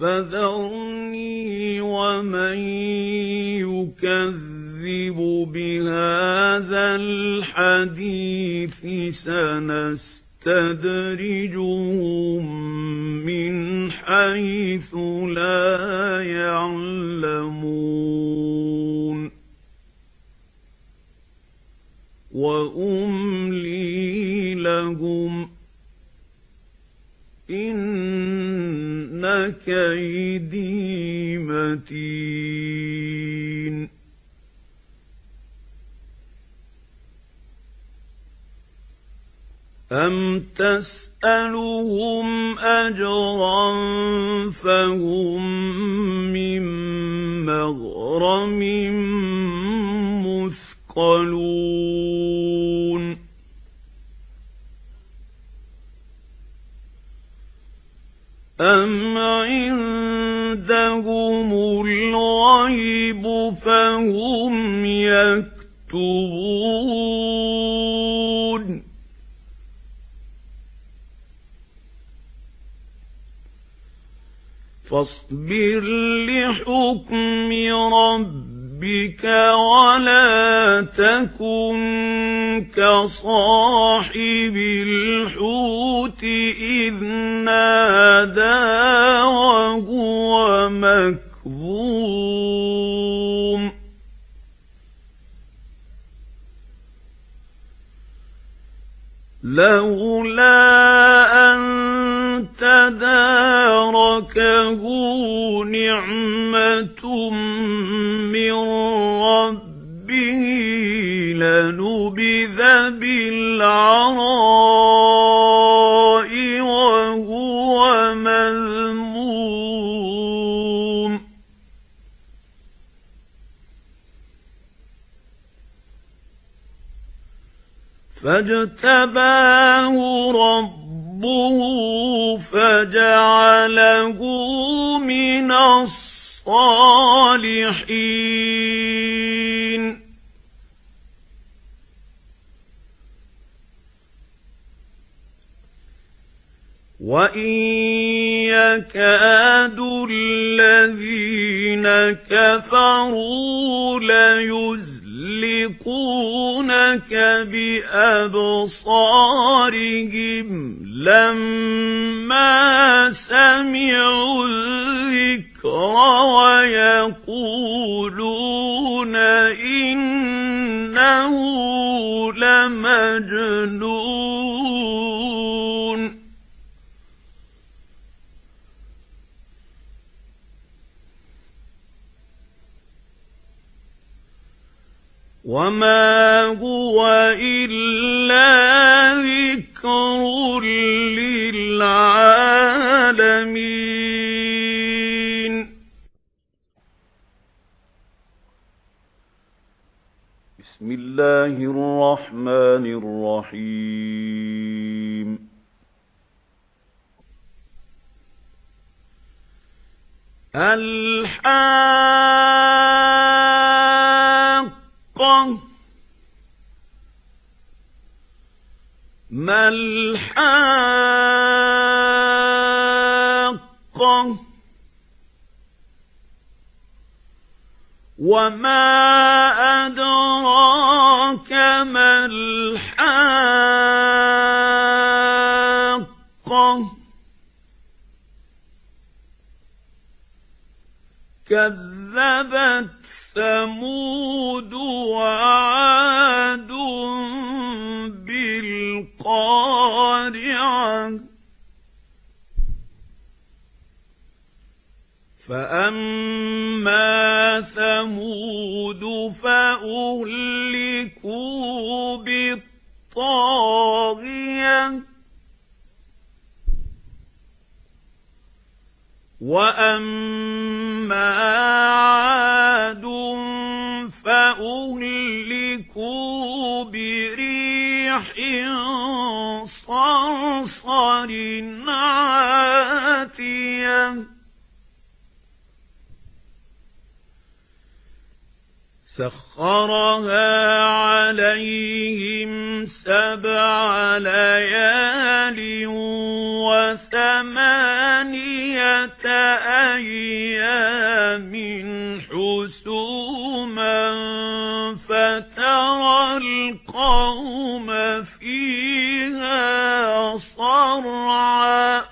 فذرني ومن يكذب بهذا الحديث سنستدرجهم من حيث لا إن كيدي متين. أم تسألهم أجرا فهم من مغرم مثقلون أم عندهم الغيب فهم يكتبون فاصبر لحكم ربك ولا تكن كصاحب الحوت إذ نادى وهو مكظوم. لولا أن تداركه نعمة لنبذ بالعراء وهو مذموم. فاجتباه ربه فجعله من الصالحين. وَإِن يَكَادُ الَّذِينَ كَفَرُوا لَيُزْلِقُونَكَ بِأَبْصَارِهِمْ لَمَّا وَمَا هُوَ إِلَّا ذِكْرٌ لِلْعَالَمِينَ بسم الله الرحمن الرحيم ما الحاقة وما أدراك ما الحاقة كذبت ثمود وعاد بالقارعة. فأما ثمود فأهلكوا بالطاغية. وَأَمَّا فَأُهْلِكُوا بِرِيحٍ صَرْصَرٍ عَاتِيَةٍ سَخَّرَهَا عَلَيْهِمْ سَبْعَ لَيَالٍ وَثَمَانِيَةَ أَيَّامٍ الْقَوْمَ فِيهَا صَرْعَى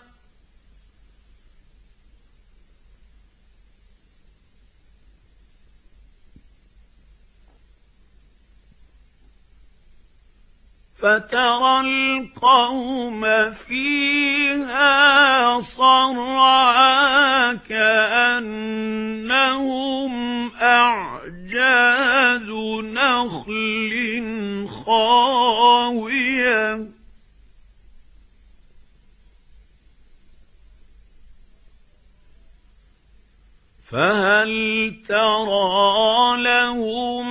فَتَرَى الْقَوْمَ فِيهَا صَرْعَى كَأَنَّهُمْ أَعْجَازُ. فَهَلْ تَرَى لَهُم